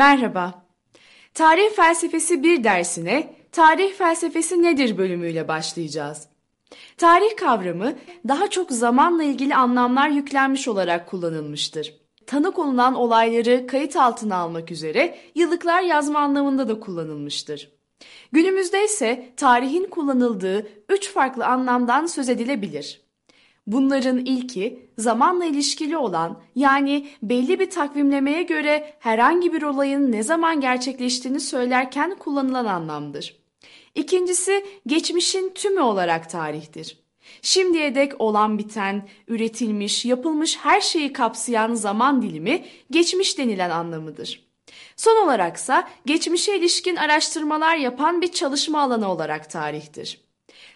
Merhaba. Tarih felsefesi bir dersine Tarih felsefesi nedir bölümüyle başlayacağız. Tarih kavramı daha çok zamanla ilgili anlamlar yüklenmiş olarak kullanılmıştır. Tanık olunan olayları kayıt altına almak üzere yıllıklar yazma anlamında da kullanılmıştır. Günümüzde ise tarihin kullanıldığı üç farklı anlamdan söz edilebilir. Bunların ilki zamanla ilişkili olan yani belli bir takvimlemeye göre herhangi bir olayın ne zaman gerçekleştiğini söylerken kullanılan anlamdır. İkincisi geçmişin tümü olarak tarihtir. Şimdiye dek olan biten, üretilmiş, yapılmış her şeyi kapsayan zaman dilimi geçmiş denilen anlamıdır. Son olaraksa geçmişe ilişkin araştırmalar yapan bir çalışma alanı olarak tarihtir.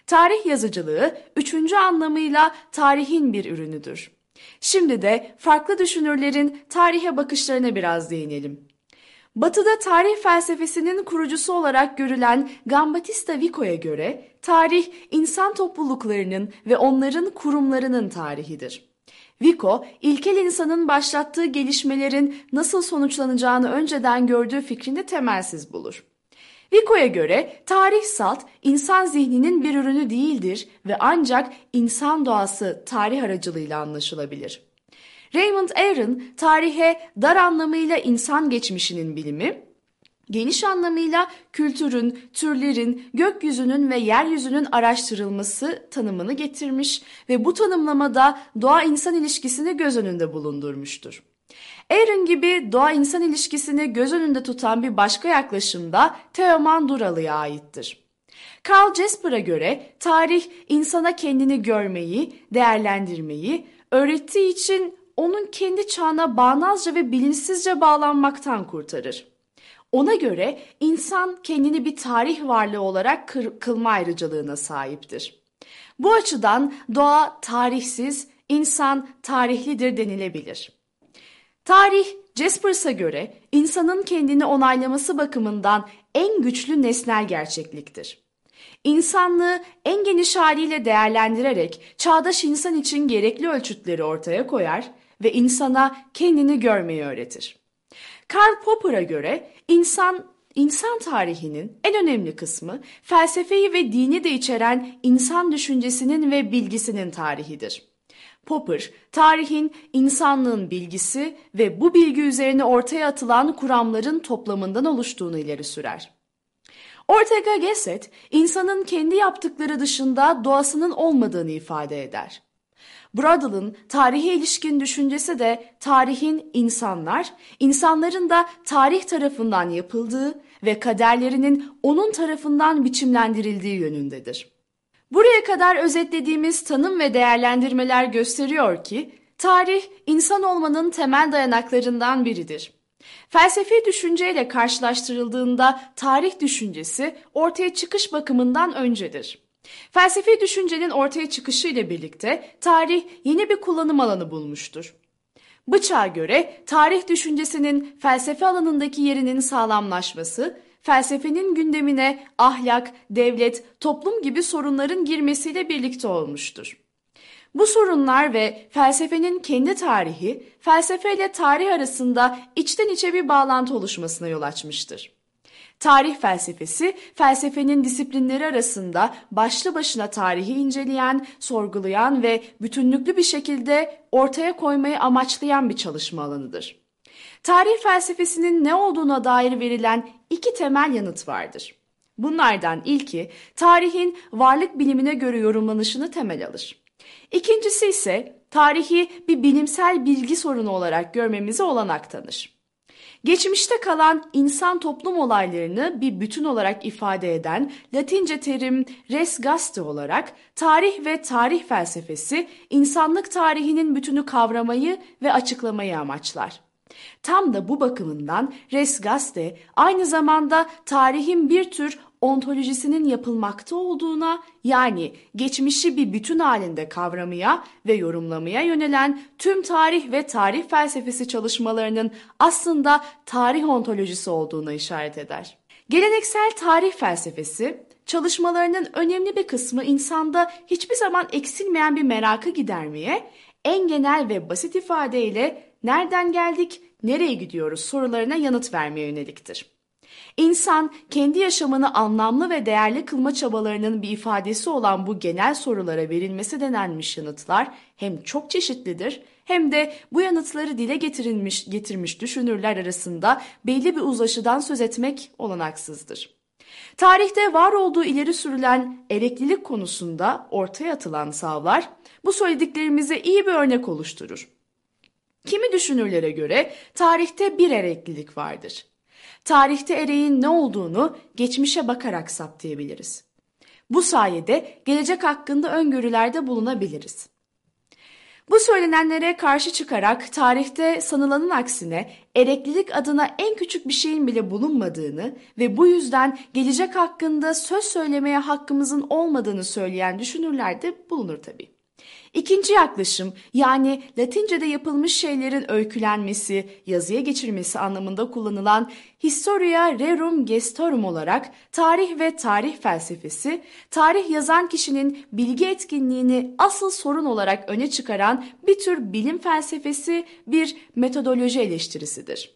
Tarih yazıcılığı üçüncü anlamıyla tarihin bir ürünüdür. Şimdi de farklı düşünürlerin tarihe bakışlarına biraz değinelim. Batı'da tarih felsefesinin kurucusu olarak görülen Gambatista Vico'ya göre tarih insan topluluklarının ve onların kurumlarının tarihidir. Vico, ilkel insanın başlattığı gelişmelerin nasıl sonuçlanacağını önceden gördüğü fikrini temelsiz bulur. Vico'ya göre tarih salt insan zihninin bir ürünü değildir ve ancak insan doğası tarih aracılığıyla anlaşılabilir. Raymond Aron tarihe dar anlamıyla insan geçmişinin bilimi, geniş anlamıyla kültürün, türlerin, gökyüzünün ve yeryüzünün araştırılması tanımını getirmiş ve bu tanımlamada doğa-insan ilişkisini göz önünde bulundurmuştur. Aaron gibi doğa-insan ilişkisini göz önünde tutan bir başka yaklaşım da Teoman Duralı'ya aittir. Karl Jasper'a göre tarih insana kendini görmeyi, değerlendirmeyi, öğrettiği için onun kendi çağına bağnazca ve bilinçsizce bağlanmaktan kurtarır. Ona göre insan kendini bir tarih varlığı olarak kır, kılma ayrıcalığına sahiptir. Bu açıdan doğa tarihsiz, insan tarihlidir denilebilir. Tarih, Jaspers'a göre insanın kendini onaylaması bakımından en güçlü nesnel gerçekliktir. İnsanlığı en geniş haliyle değerlendirerek çağdaş insan için gerekli ölçütleri ortaya koyar ve insana kendini görmeyi öğretir. Karl Popper'a göre insan insan tarihinin en önemli kısmı felsefeyi ve dini de içeren insan düşüncesinin ve bilgisinin tarihidir. Popper, tarihin insanlığın bilgisi ve bu bilgi üzerine ortaya atılan kuramların toplamından oluştuğunu ileri sürer. Ortega Gasset, insanın kendi yaptıkları dışında doğasının olmadığını ifade eder. Bradl'ın tarihe ilişkin düşüncesi de tarihin insanlar, insanların da tarih tarafından yapıldığı ve kaderlerinin onun tarafından biçimlendirildiği yönündedir. Buraya kadar özetlediğimiz tanım ve değerlendirmeler gösteriyor ki tarih insan olmanın temel dayanaklarından biridir. Felsefi düşünceyle karşılaştırıldığında tarih düşüncesi ortaya çıkış bakımından öncedir. Felsefi düşüncenin ortaya çıkışı ile birlikte tarih yeni bir kullanım alanı bulmuştur. Bıçağa göre tarih düşüncesinin felsefe alanındaki yerinin sağlamlaşması, felsefenin gündemine ahlak, devlet, toplum gibi sorunların girmesiyle birlikte olmuştur. Bu sorunlar ve felsefenin kendi tarihi, felsefe ile tarih arasında içten içe bir bağlantı oluşmasına yol açmıştır. Tarih felsefesi, felsefenin disiplinleri arasında başlı başına tarihi inceleyen, sorgulayan ve bütünlüklü bir şekilde ortaya koymayı amaçlayan bir çalışma alanıdır. Tarih felsefesinin ne olduğuna dair verilen iki temel yanıt vardır. Bunlardan ilki tarihin varlık bilimine göre yorumlanışını temel alır. İkincisi ise tarihi bir bilimsel bilgi sorunu olarak görmemize olanak tanır. Geçmişte kalan insan toplum olaylarını bir bütün olarak ifade eden Latince terim res gaste olarak tarih ve tarih felsefesi insanlık tarihinin bütünü kavramayı ve açıklamayı amaçlar. Tam da bu bakımından res gaste aynı zamanda tarihin bir tür ontolojisinin yapılmakta olduğuna yani geçmişi bir bütün halinde kavramaya ve yorumlamaya yönelen tüm tarih ve tarih felsefesi çalışmalarının aslında tarih ontolojisi olduğuna işaret eder. Geleneksel tarih felsefesi çalışmalarının önemli bir kısmı insanda hiçbir zaman eksilmeyen bir merakı gidermeye, en genel ve basit ifadeyle nereden geldik, nereye gidiyoruz sorularına yanıt vermeye yöneliktir. İnsan kendi yaşamını anlamlı ve değerli kılma çabalarının bir ifadesi olan bu genel sorulara verilmesi denenmiş yanıtlar hem çok çeşitlidir hem de bu yanıtları dile getirilmiş, getirmiş düşünürler arasında belli bir uzlaşıdan söz etmek olanaksızdır. Tarihte var olduğu ileri sürülen ereklilik konusunda ortaya atılan savlar bu söylediklerimize iyi bir örnek oluşturur. Kimi düşünürlere göre tarihte bir ereklilik vardır. Tarihte ereğin ne olduğunu geçmişe bakarak saptayabiliriz. Bu sayede gelecek hakkında öngörülerde bulunabiliriz. Bu söylenenlere karşı çıkarak tarihte sanılanın aksine ereklilik adına en küçük bir şeyin bile bulunmadığını ve bu yüzden gelecek hakkında söz söylemeye hakkımızın olmadığını söyleyen düşünürler de bulunur tabii. İkinci yaklaşım yani Latince'de yapılmış şeylerin öykülenmesi, yazıya geçirmesi anlamında kullanılan Historia Rerum Gestorum olarak tarih ve tarih felsefesi, tarih yazan kişinin bilgi etkinliğini asıl sorun olarak öne çıkaran bir tür bilim felsefesi, bir metodoloji eleştirisidir.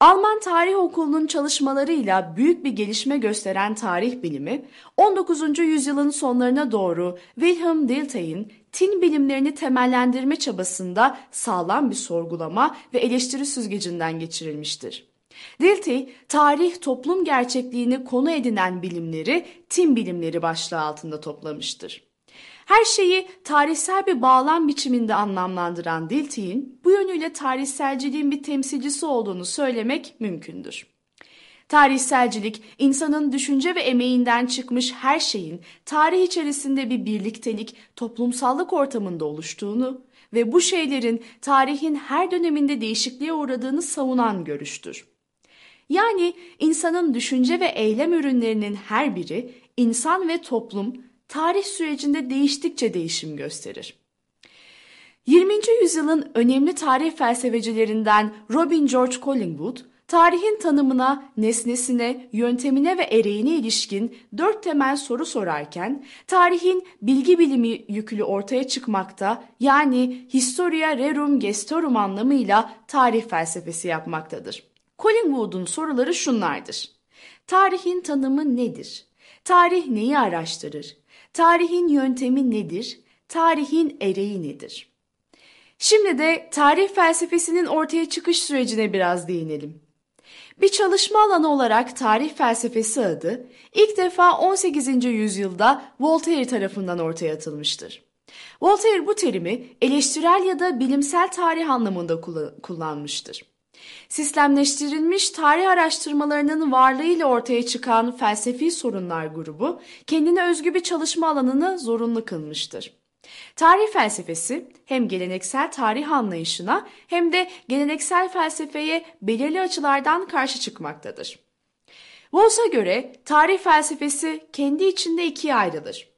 Alman Tarih Okulu'nun çalışmalarıyla büyük bir gelişme gösteren tarih bilimi, 19. yüzyılın sonlarına doğru Wilhelm Dilthey'in tin bilimlerini temellendirme çabasında sağlam bir sorgulama ve eleştiri süzgecinden geçirilmiştir. Dilthey, tarih toplum gerçekliğini konu edinen bilimleri tin bilimleri başlığı altında toplamıştır. Her şeyi tarihsel bir bağlam biçiminde anlamlandıran Dilthey'in bu yönüyle tarihselciliğin bir temsilcisi olduğunu söylemek mümkündür. Tarihselcilik, insanın düşünce ve emeğinden çıkmış her şeyin tarih içerisinde bir birliktelik, toplumsallık ortamında oluştuğunu ve bu şeylerin tarihin her döneminde değişikliğe uğradığını savunan görüştür. Yani insanın düşünce ve eylem ürünlerinin her biri insan ve toplum tarih sürecinde değiştikçe değişim gösterir. 20. yüzyılın önemli tarih felsefecilerinden Robin George Collingwood, tarihin tanımına, nesnesine, yöntemine ve ereğine ilişkin dört temel soru sorarken, tarihin bilgi bilimi yükülü ortaya çıkmakta yani Historia Rerum Gestorum anlamıyla tarih felsefesi yapmaktadır. Collingwood'un soruları şunlardır. Tarihin tanımı nedir? Tarih neyi araştırır? Tarihin yöntemi nedir? Tarihin ereği nedir? Şimdi de tarih felsefesinin ortaya çıkış sürecine biraz değinelim. Bir çalışma alanı olarak tarih felsefesi adı ilk defa 18. yüzyılda Voltaire tarafından ortaya atılmıştır. Voltaire bu terimi eleştirel ya da bilimsel tarih anlamında kullanmıştır. Sistemleştirilmiş tarih araştırmalarının varlığıyla ortaya çıkan felsefi sorunlar grubu kendine özgü bir çalışma alanını zorunlu kılmıştır. Tarih felsefesi hem geleneksel tarih anlayışına hem de geleneksel felsefeye belirli açılardan karşı çıkmaktadır. Wolfs'a göre tarih felsefesi kendi içinde ikiye ayrılır.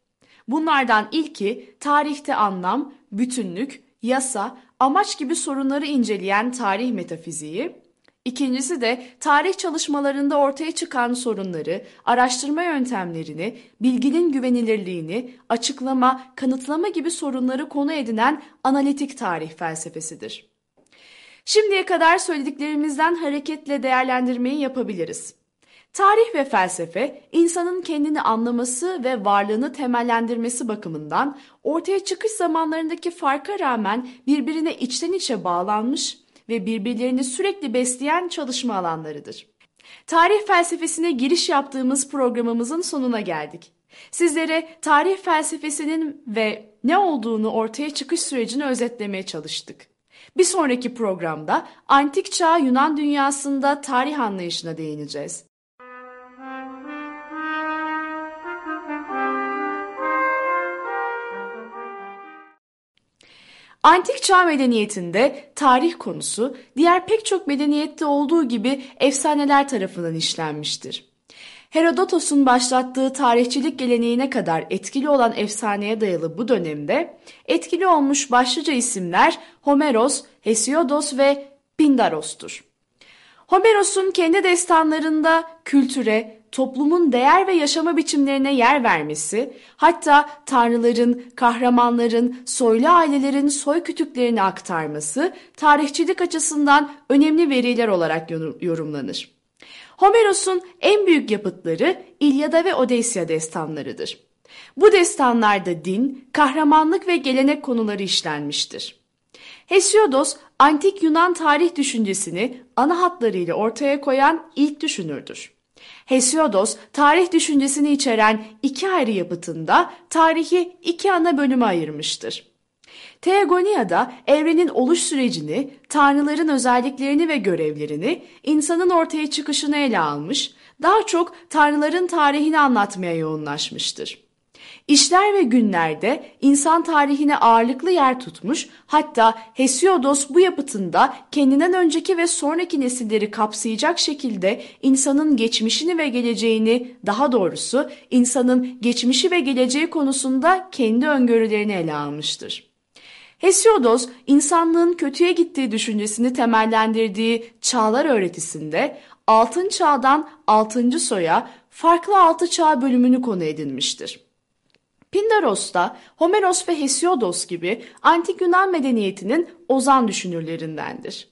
Bunlardan ilki tarihte anlam, bütünlük, yasa, amaç gibi sorunları inceleyen tarih metafiziği, İkincisi de tarih çalışmalarında ortaya çıkan sorunları, araştırma yöntemlerini, bilginin güvenilirliğini, açıklama, kanıtlama gibi sorunları konu edinen analitik tarih felsefesidir. Şimdiye kadar söylediklerimizden hareketle değerlendirmeyi yapabiliriz. Tarih ve felsefe, insanın kendini anlaması ve varlığını temellendirmesi bakımından ortaya çıkış zamanlarındaki farka rağmen birbirine içten içe bağlanmış ve birbirlerini sürekli besleyen çalışma alanlarıdır. Tarih felsefesine giriş yaptığımız programımızın sonuna geldik. Sizlere tarih felsefesinin ve ne olduğunu ortaya çıkış sürecini özetlemeye çalıştık. Bir sonraki programda antik çağ Yunan dünyasında tarih anlayışına değineceğiz. Antik çağ medeniyetinde tarih konusu diğer pek çok medeniyette olduğu gibi efsaneler tarafından işlenmiştir. Herodotos'un başlattığı tarihçilik geleneğine kadar etkili olan efsaneye dayalı bu dönemde etkili olmuş başlıca isimler Homeros, Hesiodos ve Pindaros'tur. Homeros'un kendi destanlarında kültüre, toplumun değer ve yaşama biçimlerine yer vermesi, hatta tanrıların, kahramanların, soylu ailelerin soy kütüklerini aktarması tarihçilik açısından önemli veriler olarak yorumlanır. Homeros'un en büyük yapıtları İlyada ve Odysseia destanlarıdır. Bu destanlarda din, kahramanlık ve gelenek konuları işlenmiştir. Hesiodos, antik Yunan tarih düşüncesini ana hatlarıyla ortaya koyan ilk düşünürdür. Hesiodos, tarih düşüncesini içeren iki ayrı yapıtında tarihi iki ana bölüme ayırmıştır. Teogonia'da evrenin oluş sürecini, tanrıların özelliklerini ve görevlerini, insanın ortaya çıkışını ele almış, daha çok tanrıların tarihini anlatmaya yoğunlaşmıştır. İşler ve günlerde insan tarihine ağırlıklı yer tutmuş, hatta Hesiodos bu yapıtında kendinden önceki ve sonraki nesilleri kapsayacak şekilde insanın geçmişini ve geleceğini, daha doğrusu insanın geçmişi ve geleceği konusunda kendi öngörülerini ele almıştır. Hesiodos, insanlığın kötüye gittiği düşüncesini temellendirdiği çağlar öğretisinde altın çağdan altıncı soya farklı altı çağ bölümünü konu edinmiştir. Pindaros da Homeros ve Hesiodos gibi antik Yunan medeniyetinin ozan düşünürlerindendir.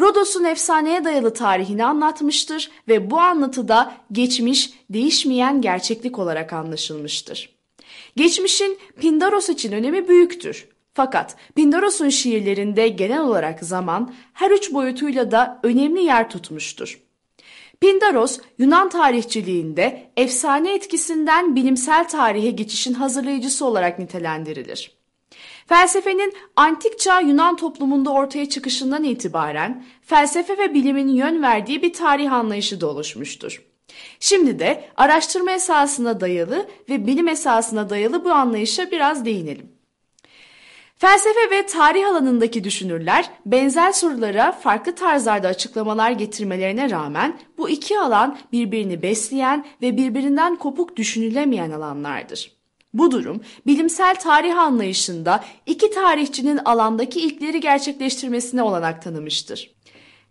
Rodos'un efsaneye dayalı tarihini anlatmıştır ve bu anlatıda geçmiş değişmeyen gerçeklik olarak anlaşılmıştır. Geçmişin Pindaros için önemi büyüktür. Fakat Pindaros'un şiirlerinde genel olarak zaman her üç boyutuyla da önemli yer tutmuştur. Pindaros, Yunan tarihçiliğinde efsane etkisinden bilimsel tarihe geçişin hazırlayıcısı olarak nitelendirilir. Felsefenin antik çağ Yunan toplumunda ortaya çıkışından itibaren felsefe ve bilimin yön verdiği bir tarih anlayışı da oluşmuştur. Şimdi de araştırma esasına dayalı ve bilim esasına dayalı bu anlayışa biraz değinelim. Felsefe ve tarih alanındaki düşünürler benzer sorulara farklı tarzlarda açıklamalar getirmelerine rağmen bu iki alan birbirini besleyen ve birbirinden kopuk düşünülemeyen alanlardır. Bu durum bilimsel tarih anlayışında iki tarihçinin alandaki ilkleri gerçekleştirmesine olanak tanımıştır.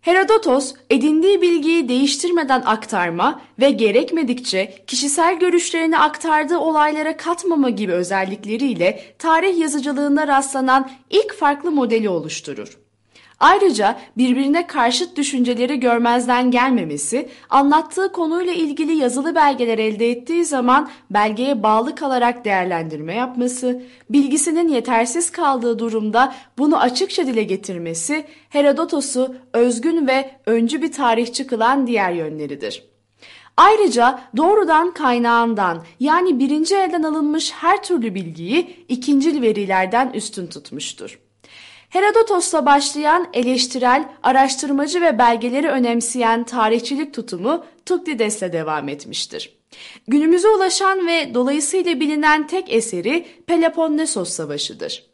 Herodotos edindiği bilgiyi değiştirmeden aktarma ve gerekmedikçe kişisel görüşlerini aktardığı olaylara katmama gibi özellikleriyle tarih yazıcılığında rastlanan ilk farklı modeli oluşturur. Ayrıca birbirine karşıt düşünceleri görmezden gelmemesi, anlattığı konuyla ilgili yazılı belgeler elde ettiği zaman belgeye bağlı kalarak değerlendirme yapması, bilgisinin yetersiz kaldığı durumda bunu açıkça dile getirmesi Herodotos'u özgün ve öncü bir tarihçi kılan diğer yönleridir. Ayrıca doğrudan kaynağından yani birinci elden alınmış her türlü bilgiyi ikincil verilerden üstün tutmuştur. Herodotos'la başlayan eleştirel, araştırmacı ve belgeleri önemseyen tarihçilik tutumu Tukdides'le devam etmiştir. Günümüze ulaşan ve dolayısıyla bilinen tek eseri Peloponnesos Savaşı'dır.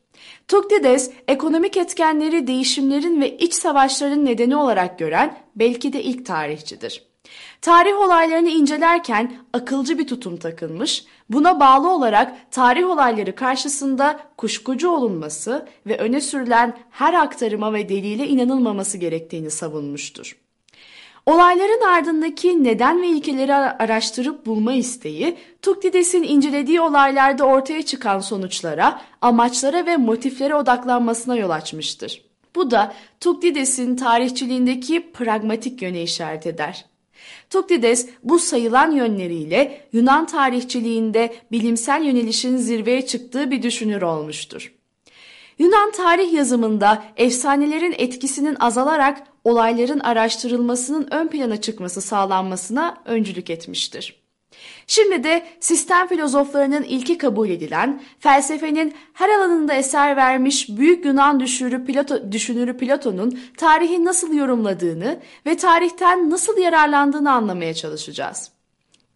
Tukdides, ekonomik etkenleri değişimlerin ve iç savaşların nedeni olarak gören belki de ilk tarihçidir. Tarih olaylarını incelerken akılcı bir tutum takılmış, buna bağlı olarak tarih olayları karşısında kuşkucu olunması ve öne sürülen her aktarıma ve delile inanılmaması gerektiğini savunmuştur. Olayların ardındaki neden ve ilkeleri araştırıp bulma isteği, Tuktides'in incelediği olaylarda ortaya çıkan sonuçlara, amaçlara ve motiflere odaklanmasına yol açmıştır. Bu da Tuktides'in tarihçiliğindeki pragmatik yöne işaret eder. Tukdides bu sayılan yönleriyle Yunan tarihçiliğinde bilimsel yönelişin zirveye çıktığı bir düşünür olmuştur. Yunan tarih yazımında efsanelerin etkisinin azalarak olayların araştırılmasının ön plana çıkması sağlanmasına öncülük etmiştir. Şimdi de sistem filozoflarının ilki kabul edilen, felsefenin her alanında eser vermiş büyük Yunan düşünürü, Plato, düşünürü Platon'un tarihi nasıl yorumladığını ve tarihten nasıl yararlandığını anlamaya çalışacağız.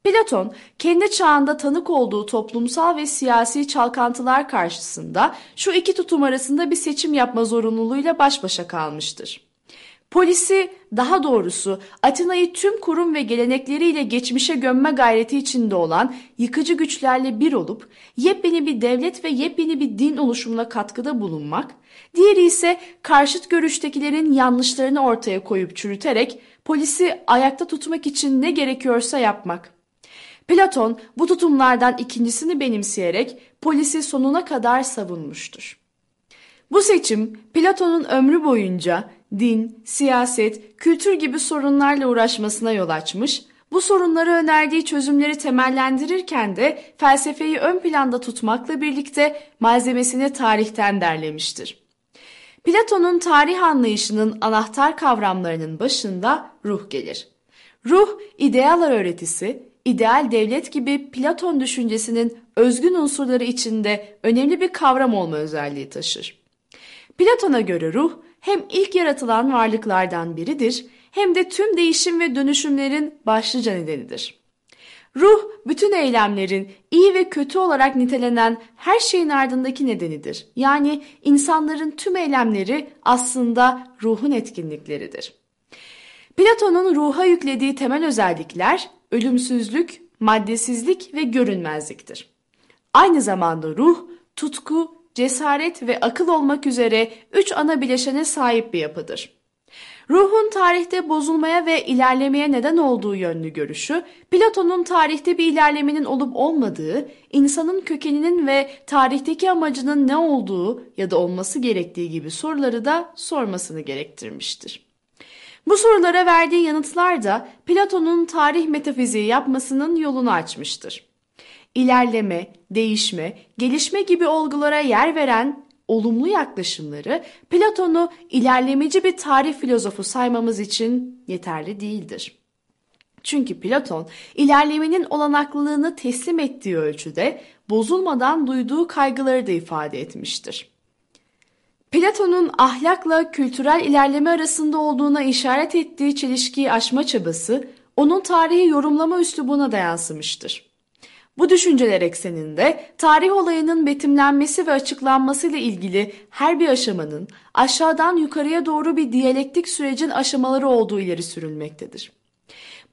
Platon, kendi çağında tanık olduğu toplumsal ve siyasi çalkantılar karşısında şu iki tutum arasında bir seçim yapma zorunluluğuyla baş başa kalmıştır. Polisi, daha doğrusu Atina'yı tüm kurum ve gelenekleriyle geçmişe gömme gayreti içinde olan yıkıcı güçlerle bir olup yepyeni bir devlet ve yepyeni bir din oluşumuna katkıda bulunmak, diğeri ise karşıt görüştekilerin yanlışlarını ortaya koyup çürüterek polisi ayakta tutmak için ne gerekiyorsa yapmak. Platon bu tutumlardan ikincisini benimseyerek polisi sonuna kadar savunmuştur. Bu seçim Platon'un ömrü boyunca din, siyaset, kültür gibi sorunlarla uğraşmasına yol açmış, bu sorunları önerdiği çözümleri temellendirirken de felsefeyi ön planda tutmakla birlikte malzemesini tarihten derlemiştir. Platon'un tarih anlayışının anahtar kavramlarının başında ruh gelir. Ruh, idealar öğretisi, ideal devlet gibi Platon düşüncesinin özgün unsurları içinde önemli bir kavram olma özelliği taşır. Platon'a göre ruh hem ilk yaratılan varlıklardan biridir hem de tüm değişim ve dönüşümlerin başlıca nedenidir. Ruh, bütün eylemlerin iyi ve kötü olarak nitelenen her şeyin ardındaki nedenidir. Yani insanların tüm eylemleri aslında ruhun etkinlikleridir. Platon'un ruha yüklediği temel özellikler ölümsüzlük, maddesizlik ve görünmezliktir. Aynı zamanda ruh, tutku, cesaret ve akıl olmak üzere üç ana bileşene sahip bir yapıdır. Ruhun tarihte bozulmaya ve ilerlemeye neden olduğu yönlü görüşü, Platon'un tarihte bir ilerlemenin olup olmadığı, insanın kökeninin ve tarihteki amacının ne olduğu ya da olması gerektiği gibi soruları da sormasını gerektirmiştir. Bu sorulara verdiği yanıtlar da Platon'un tarih metafiziği yapmasının yolunu açmıştır. İlerleme, değişme, gelişme gibi olgulara yer veren olumlu yaklaşımları Platon'u ilerlemeci bir tarih filozofu saymamız için yeterli değildir. Çünkü Platon ilerlemenin olanaklılığını teslim ettiği ölçüde bozulmadan duyduğu kaygıları da ifade etmiştir. Platon'un ahlakla kültürel ilerleme arasında olduğuna işaret ettiği çelişkiyi aşma çabası onun tarihi yorumlama üslubuna da yansımıştır. Bu düşünceler ekseninde tarih olayının betimlenmesi ve açıklanması ile ilgili her bir aşamanın aşağıdan yukarıya doğru bir diyalektik sürecin aşamaları olduğu ileri sürülmektedir.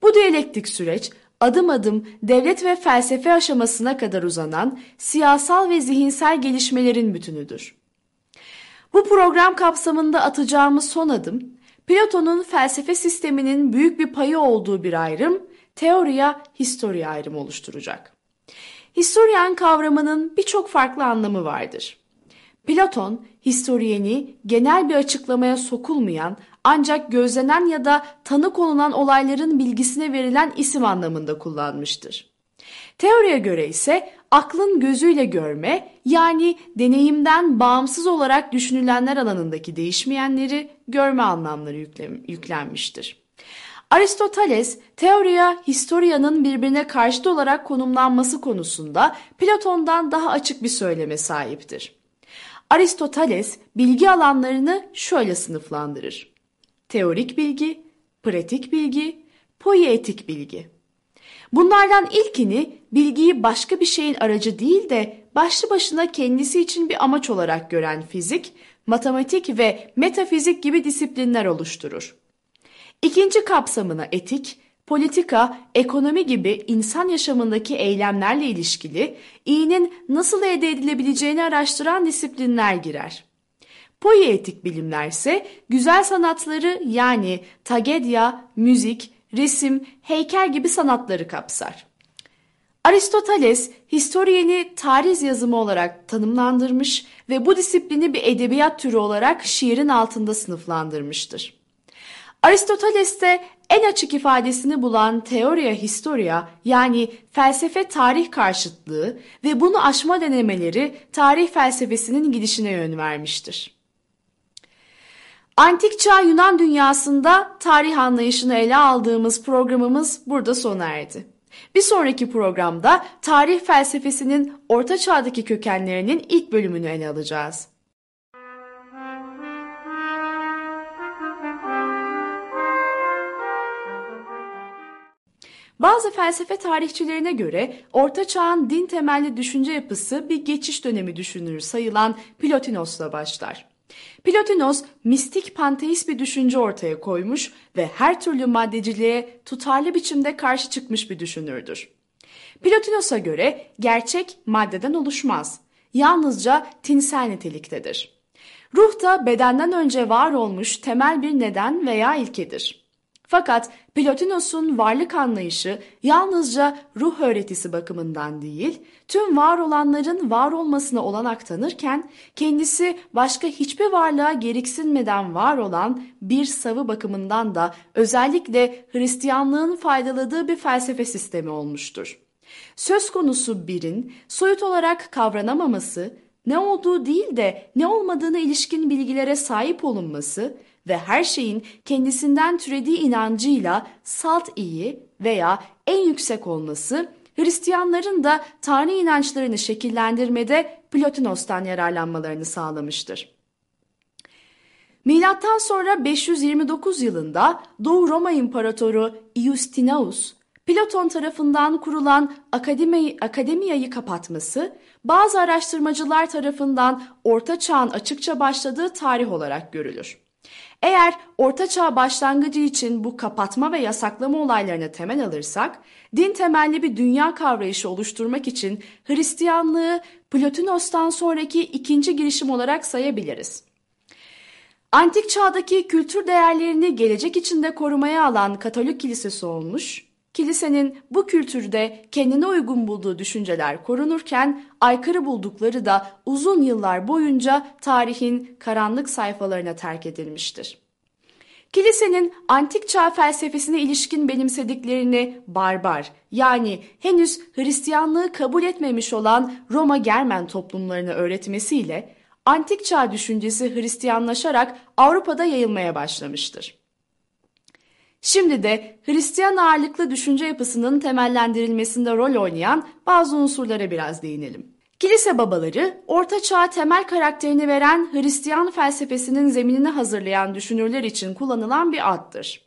Bu diyalektik süreç adım adım devlet ve felsefe aşamasına kadar uzanan siyasal ve zihinsel gelişmelerin bütünüdür. Bu program kapsamında atacağımız son adım, Platon'un felsefe sisteminin büyük bir payı olduğu bir ayrım, teoriya historia ayrımı oluşturacak. Historian kavramının birçok farklı anlamı vardır. Platon, historieni genel bir açıklamaya sokulmayan ancak gözlenen ya da tanık olunan olayların bilgisine verilen isim anlamında kullanmıştır. Teoriye göre ise aklın gözüyle görme yani deneyimden bağımsız olarak düşünülenler alanındaki değişmeyenleri görme anlamları yüklenmiştir. Aristoteles, teoriya historianın birbirine karşıt olarak konumlanması konusunda Platon'dan daha açık bir söyleme sahiptir. Aristoteles bilgi alanlarını şöyle sınıflandırır. Teorik bilgi, pratik bilgi, poietik bilgi. Bunlardan ilkini bilgiyi başka bir şeyin aracı değil de başlı başına kendisi için bir amaç olarak gören fizik, matematik ve metafizik gibi disiplinler oluşturur. İkinci kapsamına etik, politika, ekonomi gibi insan yaşamındaki eylemlerle ilişkili iyinin nasıl elde edilebileceğini araştıran disiplinler girer. Poietik bilimler ise güzel sanatları yani tagedya, müzik, resim, heykel gibi sanatları kapsar. Aristoteles, historiyeni tarih yazımı olarak tanımlandırmış ve bu disiplini bir edebiyat türü olarak şiirin altında sınıflandırmıştır. Aristoteles'te en açık ifadesini bulan teoriya historia yani felsefe tarih karşıtlığı ve bunu aşma denemeleri tarih felsefesinin gidişine yön vermiştir. Antik çağ Yunan dünyasında tarih anlayışını ele aldığımız programımız burada sona erdi. Bir sonraki programda tarih felsefesinin orta çağdaki kökenlerinin ilk bölümünü ele alacağız. Bazı felsefe tarihçilerine göre Orta Çağ'ın din temelli düşünce yapısı bir geçiş dönemi düşünür sayılan Plotinos'la başlar. Plotinos mistik panteist bir düşünce ortaya koymuş ve her türlü maddeciliğe tutarlı biçimde karşı çıkmış bir düşünürdür. Plotinos'a göre gerçek maddeden oluşmaz. Yalnızca tinsel niteliktedir. Ruh da bedenden önce var olmuş temel bir neden veya ilkedir. Fakat Plotinos'un varlık anlayışı yalnızca ruh öğretisi bakımından değil, tüm var olanların var olmasına olanak tanırken kendisi başka hiçbir varlığa gereksinmeden var olan bir savı bakımından da özellikle Hristiyanlığın faydaladığı bir felsefe sistemi olmuştur. Söz konusu birin soyut olarak kavranamaması, ne olduğu değil de ne olmadığına ilişkin bilgilere sahip olunması ve her şeyin kendisinden türediği inancıyla salt iyi veya en yüksek olması Hristiyanların da Tanrı inançlarını şekillendirmede Plotinos'tan yararlanmalarını sağlamıştır. Milattan sonra 529 yılında Doğu Roma İmparatoru Iustinius, Platon tarafından kurulan akademi, akademiyayı kapatması, bazı araştırmacılar tarafından Orta Çağ'ın açıkça başladığı tarih olarak görülür. Eğer Orta Çağ başlangıcı için bu kapatma ve yasaklama olaylarına temel alırsak, din temelli bir dünya kavrayışı oluşturmak için Hristiyanlığı Plotinos'tan sonraki ikinci girişim olarak sayabiliriz. Antik çağdaki kültür değerlerini gelecek içinde korumaya alan Katolik kilisesi olmuş, kilisenin bu kültürde kendine uygun bulduğu düşünceler korunurken aykırı buldukları da uzun yıllar boyunca tarihin karanlık sayfalarına terk edilmiştir. Kilisenin antik çağ felsefesine ilişkin benimsediklerini barbar yani henüz Hristiyanlığı kabul etmemiş olan Roma Germen toplumlarını öğretmesiyle antik çağ düşüncesi Hristiyanlaşarak Avrupa'da yayılmaya başlamıştır. Şimdi de Hristiyan ağırlıklı düşünce yapısının temellendirilmesinde rol oynayan bazı unsurlara biraz değinelim. Kilise babaları, Orta Çağ temel karakterini veren Hristiyan felsefesinin zeminini hazırlayan düşünürler için kullanılan bir addır.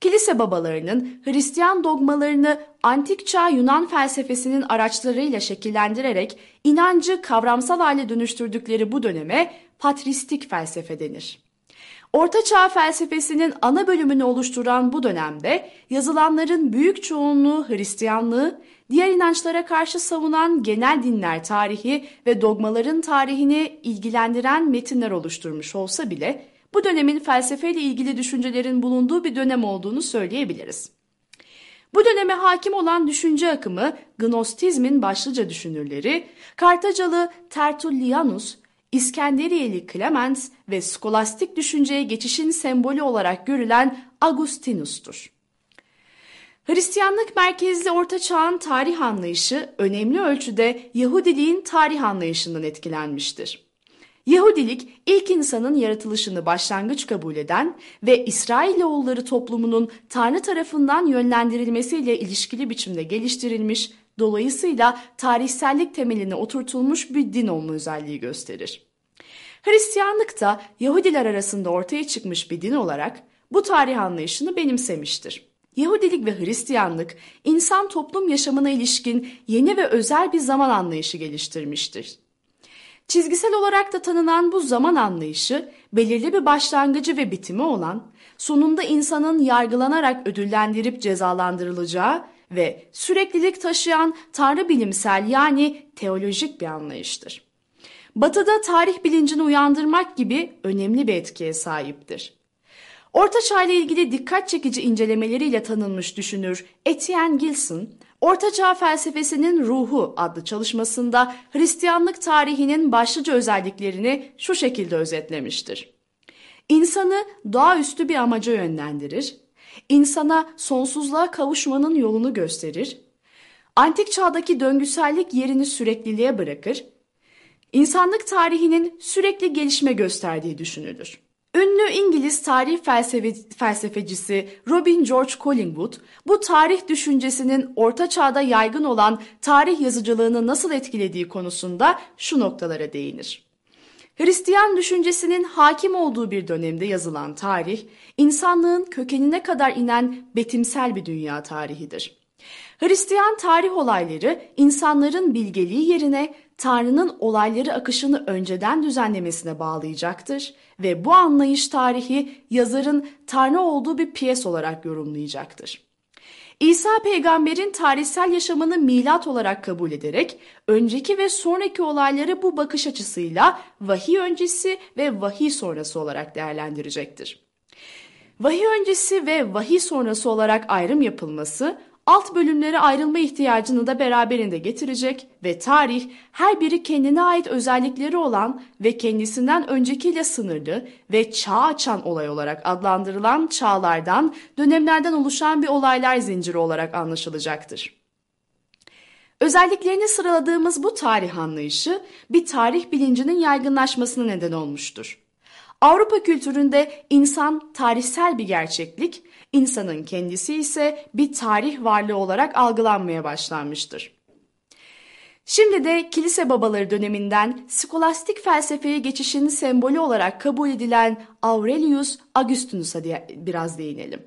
Kilise babalarının Hristiyan dogmalarını antik çağ Yunan felsefesinin araçlarıyla şekillendirerek inancı kavramsal hale dönüştürdükleri bu döneme patristik felsefe denir. Orta Çağ felsefesinin ana bölümünü oluşturan bu dönemde yazılanların büyük çoğunluğu Hristiyanlığı, diğer inançlara karşı savunan genel dinler tarihi ve dogmaların tarihini ilgilendiren metinler oluşturmuş olsa bile bu dönemin felsefeyle ilgili düşüncelerin bulunduğu bir dönem olduğunu söyleyebiliriz. Bu döneme hakim olan düşünce akımı Gnostizmin başlıca düşünürleri Kartacalı Tertullianus, İskenderiyeli Clemens ve skolastik düşünceye geçişin sembolü olarak görülen Agustinus'tur. Hristiyanlık merkezli Orta Çağ'ın tarih anlayışı önemli ölçüde Yahudiliğin tarih anlayışından etkilenmiştir. Yahudilik ilk insanın yaratılışını başlangıç kabul eden ve İsrailoğulları toplumunun Tanrı tarafından yönlendirilmesiyle ilişkili biçimde geliştirilmiş, dolayısıyla tarihsellik temeline oturtulmuş bir din olma özelliği gösterir. Hristiyanlık da Yahudiler arasında ortaya çıkmış bir din olarak bu tarih anlayışını benimsemiştir. Yahudilik ve Hristiyanlık insan toplum yaşamına ilişkin yeni ve özel bir zaman anlayışı geliştirmiştir. Çizgisel olarak da tanınan bu zaman anlayışı belirli bir başlangıcı ve bitimi olan, sonunda insanın yargılanarak ödüllendirip cezalandırılacağı ve süreklilik taşıyan tanrı bilimsel yani teolojik bir anlayıştır. Batı'da tarih bilincini uyandırmak gibi önemli bir etkiye sahiptir. Orta Çağ ile ilgili dikkat çekici incelemeleriyle tanınmış düşünür Etienne Gilson, Orta Çağ felsefesinin ruhu adlı çalışmasında Hristiyanlık tarihinin başlıca özelliklerini şu şekilde özetlemiştir. İnsanı doğaüstü bir amaca yönlendirir, insana sonsuzluğa kavuşmanın yolunu gösterir, antik çağdaki döngüsellik yerini sürekliliğe bırakır, insanlık tarihinin sürekli gelişme gösterdiği düşünülür. Ünlü İngiliz tarih felsefe, felsefecisi Robin George Collingwood, bu tarih düşüncesinin orta çağda yaygın olan tarih yazıcılığını nasıl etkilediği konusunda şu noktalara değinir. Hristiyan düşüncesinin hakim olduğu bir dönemde yazılan tarih, insanlığın kökenine kadar inen betimsel bir dünya tarihidir. Hristiyan tarih olayları insanların bilgeliği yerine Tanrı'nın olayları akışını önceden düzenlemesine bağlayacaktır ve bu anlayış tarihi yazarın Tanrı olduğu bir piyes olarak yorumlayacaktır. İsa peygamberin tarihsel yaşamını milat olarak kabul ederek önceki ve sonraki olayları bu bakış açısıyla vahiy öncesi ve vahiy sonrası olarak değerlendirecektir. Vahiy öncesi ve vahiy sonrası olarak ayrım yapılması alt bölümlere ayrılma ihtiyacını da beraberinde getirecek ve tarih her biri kendine ait özellikleri olan ve kendisinden öncekiyle sınırlı ve çağ açan olay olarak adlandırılan çağlardan, dönemlerden oluşan bir olaylar zinciri olarak anlaşılacaktır. Özelliklerini sıraladığımız bu tarih anlayışı bir tarih bilincinin yaygınlaşmasına neden olmuştur. Avrupa kültüründe insan tarihsel bir gerçeklik, insanın kendisi ise bir tarih varlığı olarak algılanmaya başlanmıştır. Şimdi de kilise babaları döneminden skolastik felsefeye geçişin sembolü olarak kabul edilen Aurelius Augustinus'a biraz değinelim.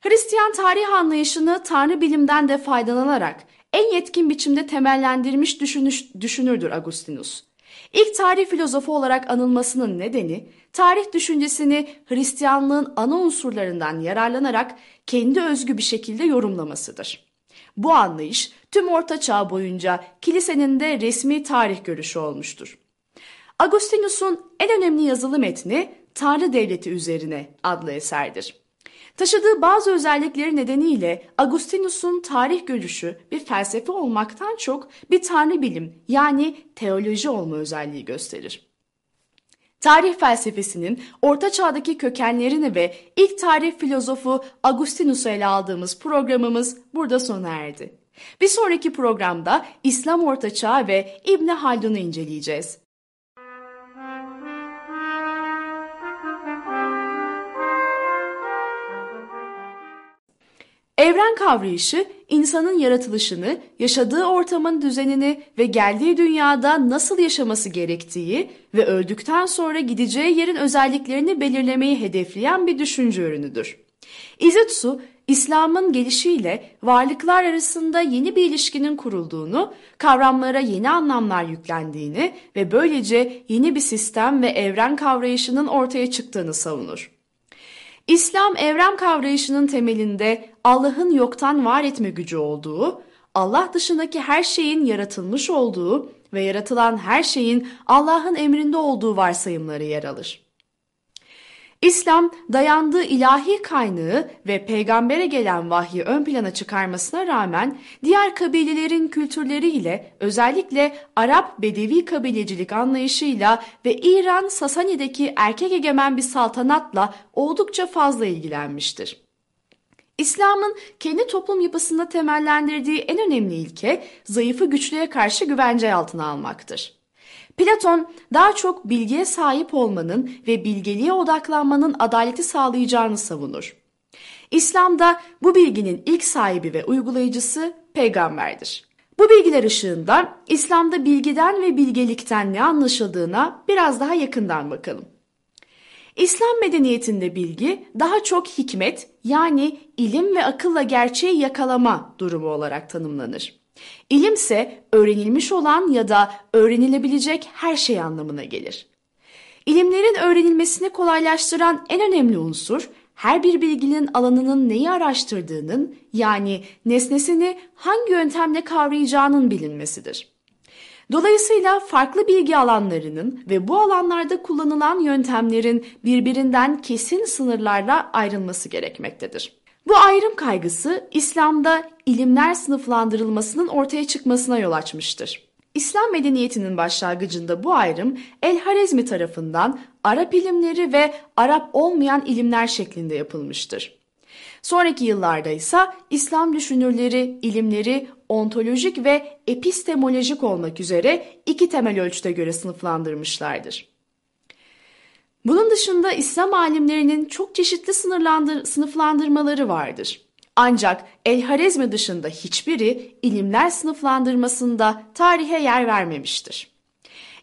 Hristiyan tarih anlayışını tanrı bilimden de faydalanarak en yetkin biçimde temellendirmiş düşünüş, düşünürdür Agustinus. İlk tarih filozofu olarak anılmasının nedeni tarih düşüncesini Hristiyanlığın ana unsurlarından yararlanarak kendi özgü bir şekilde yorumlamasıdır. Bu anlayış tüm Orta Çağ boyunca kilisenin de resmi tarih görüşü olmuştur. Agustinus'un en önemli yazılı metni Tanrı Devleti üzerine adlı eserdir. Taşıdığı bazı özellikleri nedeniyle Agustinus'un tarih görüşü bir felsefe olmaktan çok bir tanrı bilim yani teoloji olma özelliği gösterir. Tarih felsefesinin orta çağdaki kökenlerini ve ilk tarih filozofu Agustinus'u ele aldığımız programımız burada sona erdi. Bir sonraki programda İslam Orta Çağı ve İbni Haldun'u inceleyeceğiz. Evren kavrayışı insanın yaratılışını, yaşadığı ortamın düzenini ve geldiği dünyada nasıl yaşaması gerektiği ve öldükten sonra gideceği yerin özelliklerini belirlemeyi hedefleyen bir düşünce ürünüdür. İzutsu, İslam'ın gelişiyle varlıklar arasında yeni bir ilişkinin kurulduğunu, kavramlara yeni anlamlar yüklendiğini ve böylece yeni bir sistem ve evren kavrayışının ortaya çıktığını savunur. İslam evren kavrayışının temelinde Allah'ın yoktan var etme gücü olduğu, Allah dışındaki her şeyin yaratılmış olduğu ve yaratılan her şeyin Allah'ın emrinde olduğu varsayımları yer alır. İslam dayandığı ilahi kaynağı ve peygambere gelen vahyi ön plana çıkarmasına rağmen diğer kabilelerin kültürleriyle özellikle Arap Bedevi kabilecilik anlayışıyla ve İran Sasani'deki erkek egemen bir saltanatla oldukça fazla ilgilenmiştir. İslam'ın kendi toplum yapısında temellendirdiği en önemli ilke zayıfı güçlüye karşı güvence altına almaktır. Platon daha çok bilgiye sahip olmanın ve bilgeliğe odaklanmanın adaleti sağlayacağını savunur. İslam'da bu bilginin ilk sahibi ve uygulayıcısı peygamberdir. Bu bilgiler ışığında İslam'da bilgiden ve bilgelikten ne anlaşıldığına biraz daha yakından bakalım. İslam medeniyetinde bilgi daha çok hikmet yani ilim ve akılla gerçeği yakalama durumu olarak tanımlanır. İlimse öğrenilmiş olan ya da öğrenilebilecek her şey anlamına gelir. İlimlerin öğrenilmesini kolaylaştıran en önemli unsur her bir bilginin alanının neyi araştırdığının yani nesnesini hangi yöntemle kavrayacağının bilinmesidir. Dolayısıyla farklı bilgi alanlarının ve bu alanlarda kullanılan yöntemlerin birbirinden kesin sınırlarla ayrılması gerekmektedir. Bu ayrım kaygısı İslam'da ilimler sınıflandırılmasının ortaya çıkmasına yol açmıştır. İslam medeniyetinin başlangıcında bu ayrım El-Harezmi tarafından Arap ilimleri ve Arap olmayan ilimler şeklinde yapılmıştır. Sonraki yıllarda ise İslam düşünürleri ilimleri ontolojik ve epistemolojik olmak üzere iki temel ölçüde göre sınıflandırmışlardır. Bunun dışında İslam alimlerinin çok çeşitli sınıflandırmaları vardır. Ancak El-Harezmi dışında hiçbiri ilimler sınıflandırmasında tarihe yer vermemiştir.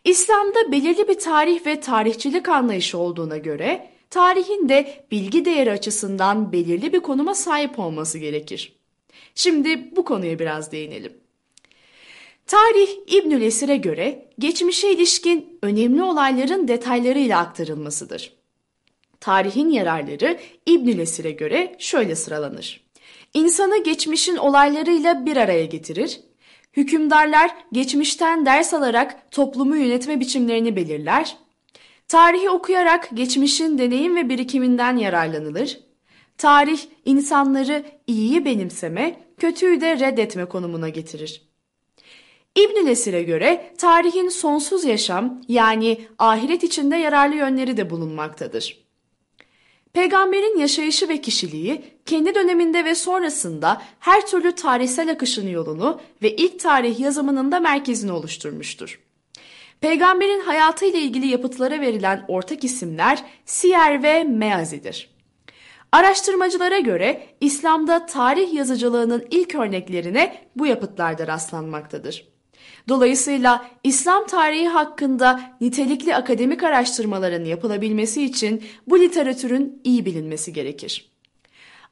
İslam'da belirli bir tarih ve tarihçilik anlayışı olduğuna göre tarihin de bilgi değeri açısından belirli bir konuma sahip olması gerekir. Şimdi bu konuya biraz değinelim. Tarih İbnül Esir'e göre geçmişe ilişkin önemli olayların detaylarıyla aktarılmasıdır. Tarihin yararları İbnül Esir'e göre şöyle sıralanır. İnsanı geçmişin olaylarıyla bir araya getirir, hükümdarlar geçmişten ders alarak toplumu yönetme biçimlerini belirler, Tarihi okuyarak geçmişin deneyim ve birikiminden yararlanılır. Tarih insanları iyiyi benimseme, kötüyü de reddetme konumuna getirir. İbn Nesir'e göre tarihin sonsuz yaşam yani ahiret içinde yararlı yönleri de bulunmaktadır. Peygamberin yaşayışı ve kişiliği kendi döneminde ve sonrasında her türlü tarihsel akışın yolunu ve ilk tarih yazımının da merkezini oluşturmuştur. Peygamberin hayatı ile ilgili yapıtlara verilen ortak isimler Siyer ve Meazi'dir. Araştırmacılara göre İslam'da tarih yazıcılığının ilk örneklerine bu yapıtlarda rastlanmaktadır. Dolayısıyla İslam tarihi hakkında nitelikli akademik araştırmaların yapılabilmesi için bu literatürün iyi bilinmesi gerekir.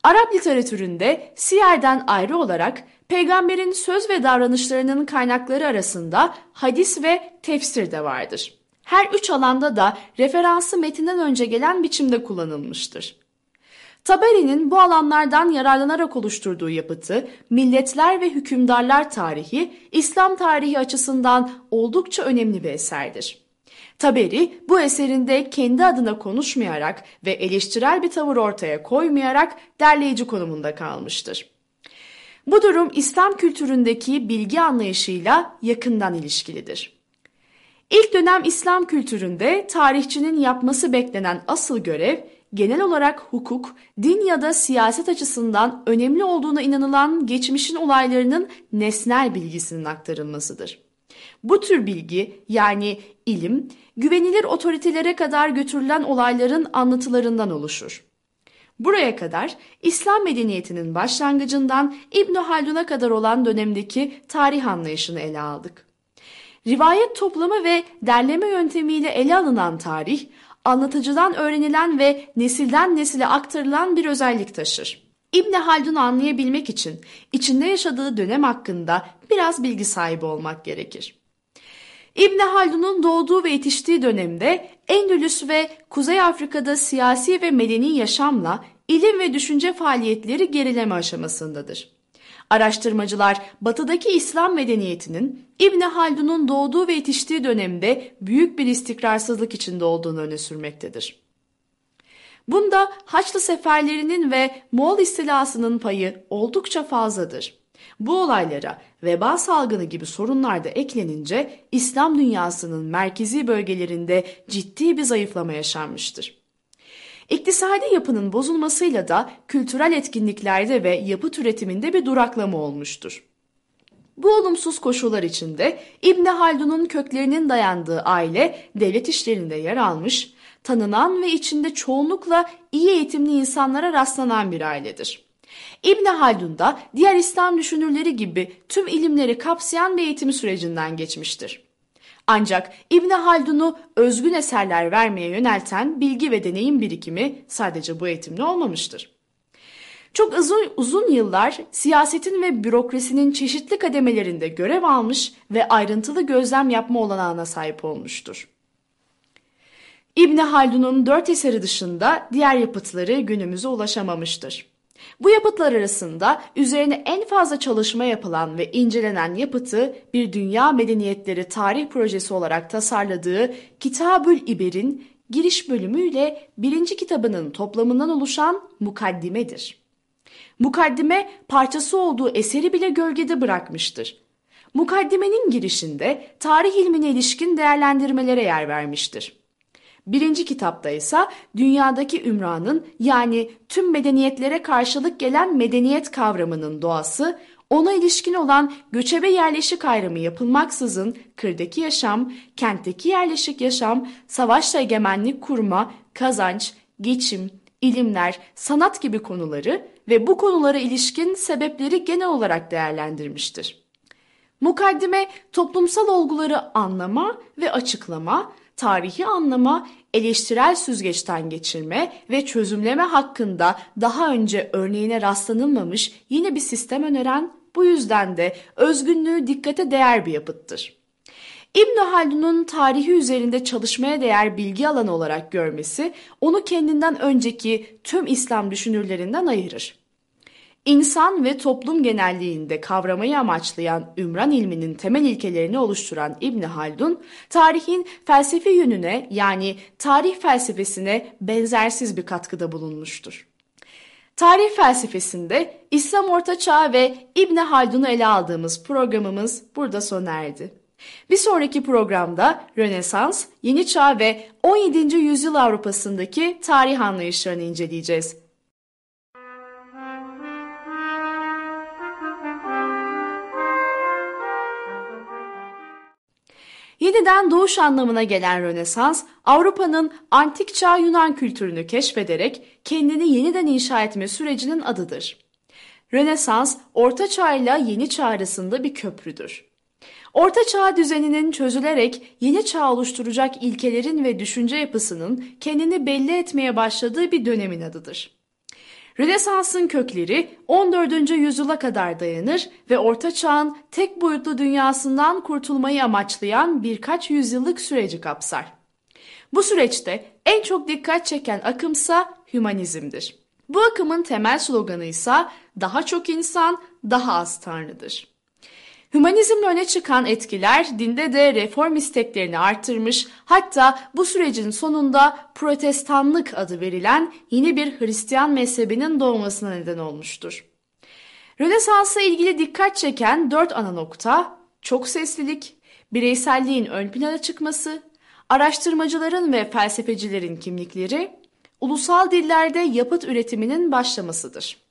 Arap literatüründe siyerden ayrı olarak peygamberin söz ve davranışlarının kaynakları arasında hadis ve tefsir de vardır. Her üç alanda da referansı metinden önce gelen biçimde kullanılmıştır. Taberi'nin bu alanlardan yararlanarak oluşturduğu yapıtı Milletler ve Hükümdarlar Tarihi, İslam tarihi açısından oldukça önemli bir eserdir. Taberi bu eserinde kendi adına konuşmayarak ve eleştirel bir tavır ortaya koymayarak derleyici konumunda kalmıştır. Bu durum İslam kültüründeki bilgi anlayışıyla yakından ilişkilidir. İlk dönem İslam kültüründe tarihçinin yapması beklenen asıl görev genel olarak hukuk, din ya da siyaset açısından önemli olduğuna inanılan geçmişin olaylarının nesnel bilgisinin aktarılmasıdır. Bu tür bilgi yani ilim, güvenilir otoritelere kadar götürülen olayların anlatılarından oluşur. Buraya kadar İslam medeniyetinin başlangıcından İbn Haldun'a kadar olan dönemdeki tarih anlayışını ele aldık. Rivayet toplama ve derleme yöntemiyle ele alınan tarih, anlatıcıdan öğrenilen ve nesilden nesile aktarılan bir özellik taşır. İbni Haldun'u anlayabilmek için içinde yaşadığı dönem hakkında biraz bilgi sahibi olmak gerekir. İbni Haldun'un doğduğu ve yetiştiği dönemde Endülüs ve Kuzey Afrika'da siyasi ve medeni yaşamla ilim ve düşünce faaliyetleri gerileme aşamasındadır. Araştırmacılar batıdaki İslam medeniyetinin İbni Haldun'un doğduğu ve yetiştiği dönemde büyük bir istikrarsızlık içinde olduğunu öne sürmektedir. Bunda Haçlı seferlerinin ve Moğol istilasının payı oldukça fazladır. Bu olaylara veba salgını gibi sorunlar da eklenince İslam dünyasının merkezi bölgelerinde ciddi bir zayıflama yaşanmıştır. İktisadi yapının bozulmasıyla da kültürel etkinliklerde ve yapı üretiminde bir duraklama olmuştur. Bu olumsuz koşullar içinde İbn Haldun'un köklerinin dayandığı aile devlet işlerinde yer almış, tanınan ve içinde çoğunlukla iyi eğitimli insanlara rastlanan bir ailedir. İbn Haldun da diğer İslam düşünürleri gibi tüm ilimleri kapsayan bir eğitim sürecinden geçmiştir. Ancak İbni Haldun'u özgün eserler vermeye yönelten bilgi ve deneyim birikimi sadece bu eğitimle olmamıştır. Çok uzun, uzun yıllar siyasetin ve bürokrasinin çeşitli kademelerinde görev almış ve ayrıntılı gözlem yapma olanağına sahip olmuştur. İbni Haldun'un dört eseri dışında diğer yapıtları günümüze ulaşamamıştır. Bu yapıtlar arasında üzerine en fazla çalışma yapılan ve incelenen yapıtı bir Dünya Medeniyetleri Tarih Projesi olarak tasarladığı Kitabül İber'in giriş bölümüyle birinci kitabının toplamından oluşan mukaddimedir. Mukaddime parçası olduğu eseri bile gölgede bırakmıştır. Mukaddimenin girişinde tarih ilmine ilişkin değerlendirmelere yer vermiştir. Birinci kitapta ise dünyadaki ümranın yani tüm medeniyetlere karşılık gelen medeniyet kavramının doğası, ona ilişkin olan göçebe yerleşik ayrımı yapılmaksızın kırdaki yaşam, kentteki yerleşik yaşam, savaşla egemenlik kurma, kazanç, geçim, ilimler, sanat gibi konuları ve bu konulara ilişkin sebepleri genel olarak değerlendirmiştir. Mukaddime toplumsal olguları anlama ve açıklama, tarihi anlama, eleştirel süzgeçten geçirme ve çözümleme hakkında daha önce örneğine rastlanılmamış yeni bir sistem öneren bu yüzden de özgünlüğü dikkate değer bir yapıttır. İbn Haldun'un tarihi üzerinde çalışmaya değer bilgi alanı olarak görmesi onu kendinden önceki tüm İslam düşünürlerinden ayırır. İnsan ve toplum genelliğinde kavramayı amaçlayan Ümran ilminin temel ilkelerini oluşturan İbni Haldun, tarihin felsefi yönüne yani tarih felsefesine benzersiz bir katkıda bulunmuştur. Tarih felsefesinde İslam Orta Çağ ve İbni Haldun'u ele aldığımız programımız burada sona erdi. Bir sonraki programda Rönesans, Yeni Çağ ve 17. yüzyıl Avrupa'sındaki tarih anlayışlarını inceleyeceğiz. Yeniden doğuş anlamına gelen Rönesans, Avrupa'nın antik çağ Yunan kültürünü keşfederek kendini yeniden inşa etme sürecinin adıdır. Rönesans, Orta Çağ ile Yeni Çağ arasında bir köprüdür. Orta Çağ düzeninin çözülerek yeni çağ oluşturacak ilkelerin ve düşünce yapısının kendini belli etmeye başladığı bir dönemin adıdır. Rönesans'ın kökleri 14. yüzyıla kadar dayanır ve Orta Çağ'ın tek boyutlu dünyasından kurtulmayı amaçlayan birkaç yüzyıllık süreci kapsar. Bu süreçte en çok dikkat çeken akımsa hümanizmdir. Bu akımın temel sloganı ise daha çok insan, daha az tanrıdır. Hümanizmle öne çıkan etkiler dinde de reform isteklerini artırmış, hatta bu sürecin sonunda protestanlık adı verilen yeni bir Hristiyan mezhebinin doğmasına neden olmuştur. Rönesans'a ilgili dikkat çeken dört ana nokta, çok seslilik, bireyselliğin ön plana çıkması, araştırmacıların ve felsefecilerin kimlikleri, ulusal dillerde yapıt üretiminin başlamasıdır.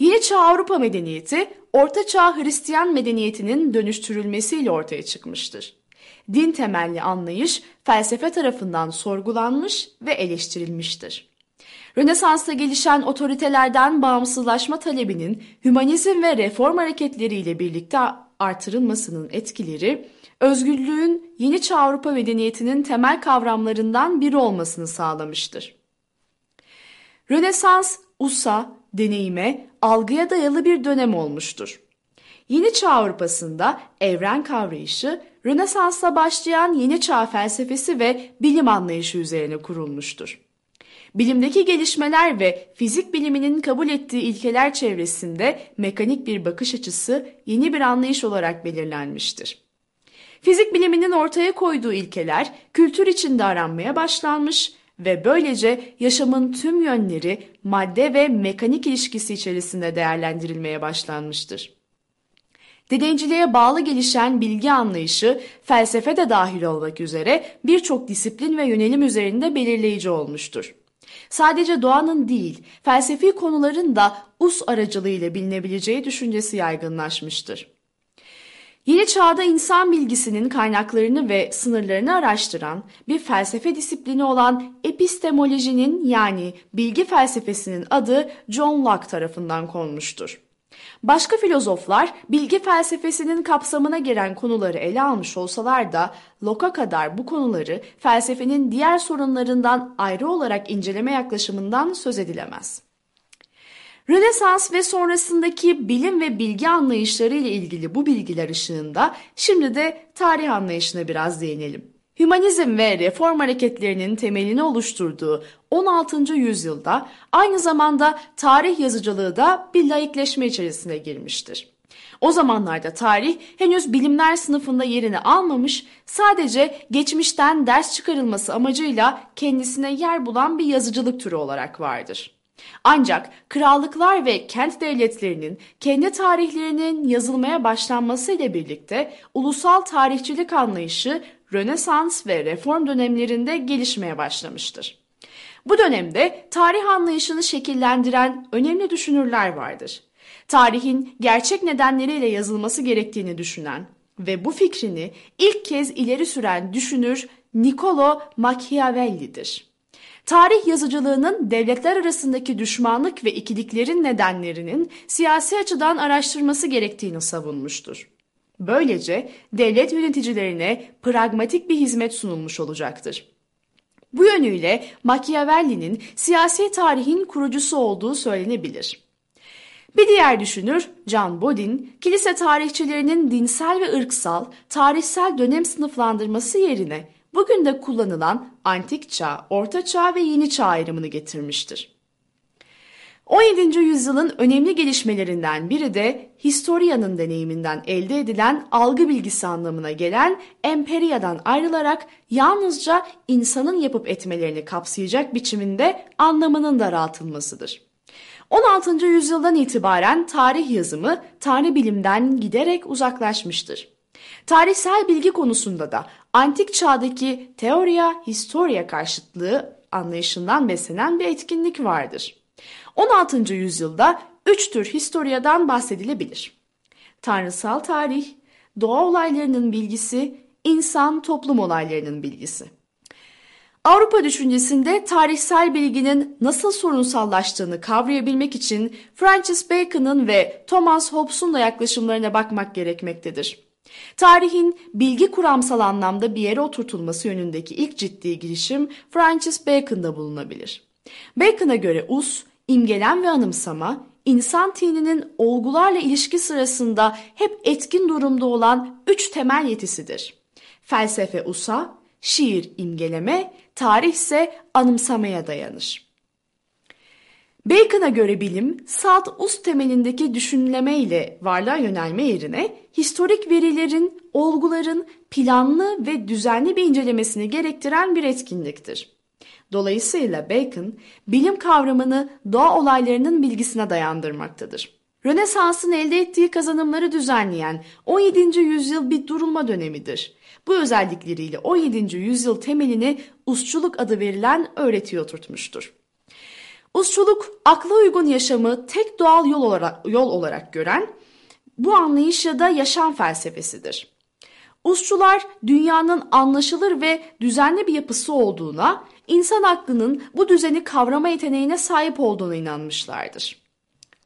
Yeni Çağ Avrupa medeniyeti, Orta Çağ Hristiyan medeniyetinin dönüştürülmesiyle ortaya çıkmıştır. Din temelli anlayış felsefe tarafından sorgulanmış ve eleştirilmiştir. Rönesans'ta gelişen otoritelerden bağımsızlaşma talebinin hümanizm ve reform hareketleriyle birlikte artırılmasının etkileri, özgürlüğün yeni çağ Avrupa medeniyetinin temel kavramlarından biri olmasını sağlamıştır. Rönesans, usa, deneyime, algıya dayalı bir dönem olmuştur. Yeni Çağ Avrupa'sında evren kavrayışı, Rönesans'la başlayan Yeni Çağ felsefesi ve bilim anlayışı üzerine kurulmuştur. Bilimdeki gelişmeler ve fizik biliminin kabul ettiği ilkeler çevresinde mekanik bir bakış açısı yeni bir anlayış olarak belirlenmiştir. Fizik biliminin ortaya koyduğu ilkeler kültür içinde aranmaya başlanmış ve böylece yaşamın tüm yönleri madde ve mekanik ilişkisi içerisinde değerlendirilmeye başlanmıştır. Deneyciliğe bağlı gelişen bilgi anlayışı felsefe de dahil olmak üzere birçok disiplin ve yönelim üzerinde belirleyici olmuştur. Sadece doğanın değil, felsefi konuların da us aracılığıyla bilinebileceği düşüncesi yaygınlaşmıştır. Yeni çağda insan bilgisinin kaynaklarını ve sınırlarını araştıran bir felsefe disiplini olan epistemolojinin yani bilgi felsefesinin adı John Locke tarafından konmuştur. Başka filozoflar bilgi felsefesinin kapsamına giren konuları ele almış olsalar da Locke'a kadar bu konuları felsefenin diğer sorunlarından ayrı olarak inceleme yaklaşımından söz edilemez. Rönesans ve sonrasındaki bilim ve bilgi anlayışları ile ilgili bu bilgiler ışığında şimdi de tarih anlayışına biraz değinelim. Hümanizm ve reform hareketlerinin temelini oluşturduğu 16. yüzyılda aynı zamanda tarih yazıcılığı da bir laikleşme içerisine girmiştir. O zamanlarda tarih henüz bilimler sınıfında yerini almamış, sadece geçmişten ders çıkarılması amacıyla kendisine yer bulan bir yazıcılık türü olarak vardır. Ancak krallıklar ve kent devletlerinin kendi tarihlerinin yazılmaya başlanması ile birlikte ulusal tarihçilik anlayışı Rönesans ve Reform dönemlerinde gelişmeye başlamıştır. Bu dönemde tarih anlayışını şekillendiren önemli düşünürler vardır. Tarihin gerçek nedenleriyle yazılması gerektiğini düşünen ve bu fikrini ilk kez ileri süren düşünür Niccolo Machiavelli'dir. Tarih yazıcılığının devletler arasındaki düşmanlık ve ikiliklerin nedenlerinin siyasi açıdan araştırması gerektiğini savunmuştur. Böylece devlet yöneticilerine pragmatik bir hizmet sunulmuş olacaktır. Bu yönüyle Machiavelli'nin siyasi tarihin kurucusu olduğu söylenebilir. Bir diğer düşünür John Bodin, kilise tarihçilerinin dinsel ve ırksal, tarihsel dönem sınıflandırması yerine bugün de kullanılan antik çağ, orta çağ ve yeni çağ ayrımını getirmiştir. 17. yüzyılın önemli gelişmelerinden biri de historianın deneyiminden elde edilen algı bilgisi anlamına gelen emperiyadan ayrılarak yalnızca insanın yapıp etmelerini kapsayacak biçiminde anlamının daraltılmasıdır. 16. yüzyıldan itibaren tarih yazımı tarih bilimden giderek uzaklaşmıştır. Tarihsel bilgi konusunda da antik çağdaki teoria historia karşıtlığı anlayışından beslenen bir etkinlik vardır. 16. yüzyılda üç tür historiadan bahsedilebilir. Tanrısal tarih, doğa olaylarının bilgisi, insan toplum olaylarının bilgisi. Avrupa düşüncesinde tarihsel bilginin nasıl sorunsallaştığını kavrayabilmek için Francis Bacon'ın ve Thomas Hobbes'un da yaklaşımlarına bakmak gerekmektedir. Tarihin bilgi kuramsal anlamda bir yere oturtulması yönündeki ilk ciddi girişim Francis Bacon'da bulunabilir. Bacon'a göre us, imgelem ve anımsama, insan tininin olgularla ilişki sırasında hep etkin durumda olan üç temel yetisidir. Felsefe usa, şiir imgeleme, tarih ise anımsamaya dayanır. Bacon'a göre bilim, salt us temelindeki düşünleme ile varlığa yönelme yerine historik verilerin, olguların planlı ve düzenli bir incelemesini gerektiren bir etkinliktir. Dolayısıyla Bacon, bilim kavramını doğa olaylarının bilgisine dayandırmaktadır. Rönesans'ın elde ettiği kazanımları düzenleyen 17. yüzyıl bir durulma dönemidir. Bu özellikleriyle 17. yüzyıl temelini usçuluk adı verilen öğretiye oturtmuştur. Usçuluk, akla uygun yaşamı tek doğal yol olarak, yol olarak gören bu anlayış ya da yaşam felsefesidir. Usçular dünyanın anlaşılır ve düzenli bir yapısı olduğuna, insan aklının bu düzeni kavrama yeteneğine sahip olduğuna inanmışlardır.